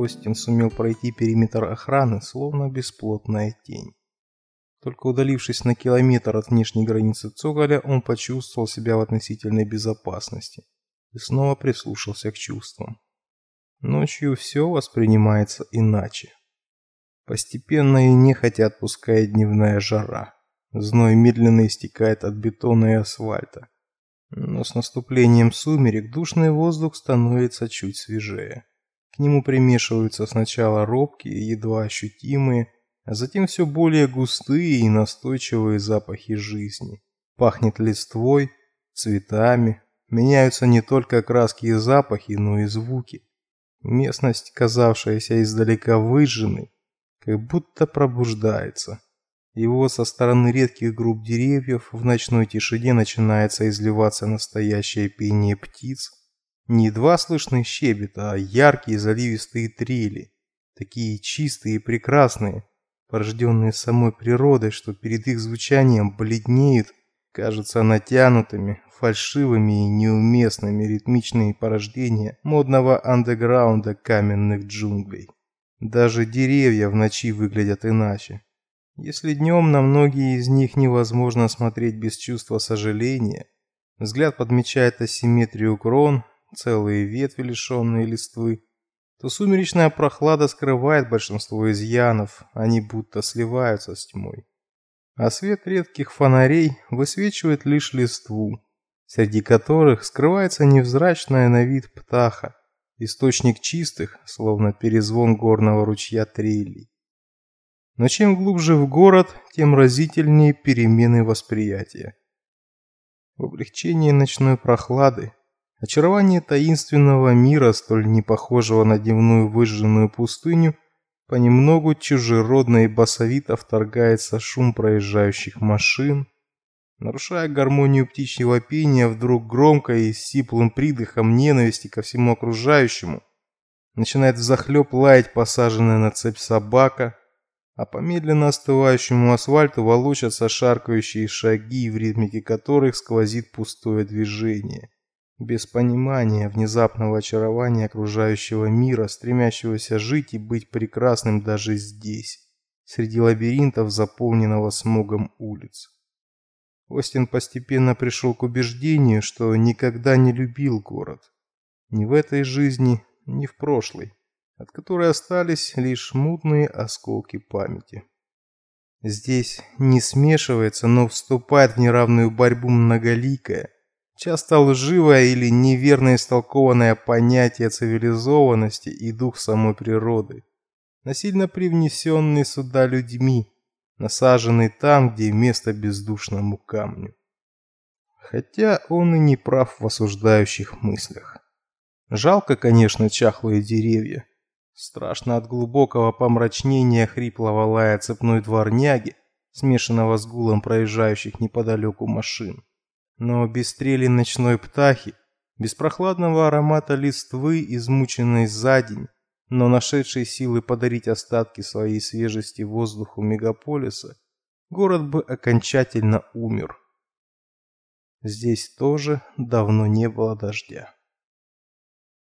Остин сумел пройти периметр охраны, словно бесплотная тень. Только удалившись на километр от внешней границы Цоголя, он почувствовал себя в относительной безопасности и снова прислушался к чувствам. Ночью все воспринимается иначе. Постепенно и нехотя отпускает дневная жара. Зной медленно истекает от бетона и асфальта. Но с наступлением сумерек душный воздух становится чуть свежее. Нему примешиваются сначала робкие, едва ощутимые, а затем все более густые и настойчивые запахи жизни. Пахнет листвой, цветами, меняются не только краски и запахи, но и звуки. Местность, казавшаяся издалека выжженной, как будто пробуждается. Его со стороны редких групп деревьев в ночной тишине начинается изливаться настоящее пение птиц. Не едва слышный щебет, а яркие заливистые трели, такие чистые и прекрасные, порожденные самой природой, что перед их звучанием бледнеют, кажутся натянутыми, фальшивыми и неуместными ритмичные порождения модного андеграунда каменных джунглей. Даже деревья в ночи выглядят иначе. Если днем на многие из них невозможно смотреть без чувства сожаления, взгляд подмечает асимметрию крон, целые ветви лишенные листвы, то сумеречная прохлада скрывает большинство изъянов, они будто сливаются с тьмой. А свет редких фонарей высвечивает лишь листву, среди которых скрывается невзрачная на вид птаха, источник чистых, словно перезвон горного ручья трелей. Но чем глубже в город, тем разительнее перемены восприятия. В облегчении ночной прохлады, очарование таинственного мира, столь не похожего на дневную выжженную пустыню, понемногу чужеродно и басовито вторгается шум проезжающих машин, нарушая гармонию птичьего пения, вдруг громко и сиплым придыхом ненависти ко всему окружающему начинает взахлеб лаять посаженная на цепь собака, а по медленно остывающему асфальту волочатся шаркающие шаги, в ритмике которых сквозит пустое движение. Без понимания внезапного очарования окружающего мира, стремящегося жить и быть прекрасным даже здесь, среди лабиринтов, заполненного смогом улиц. Остин постепенно пришел к убеждению, что никогда не любил город. Ни в этой жизни, ни в прошлой от которой остались лишь мутные осколки памяти. Здесь не смешивается, но вступает в неравную борьбу многоликое, часто лживое или неверно истолкованное понятие цивилизованности и дух самой природы, насильно привнесенный сюда людьми, насаженный там, где место бездушному камню. Хотя он и не прав в осуждающих мыслях. Жалко, конечно, чахлые деревья, Страшно от глубокого помрачнения хриплого лая цепной дворняги, смешанного с гулом проезжающих неподалеку машин. Но без стрели ночной птахи, без прохладного аромата листвы, измученной за день, но нашедшей силы подарить остатки своей свежести воздуху мегаполиса, город бы окончательно умер. Здесь тоже давно не было дождя.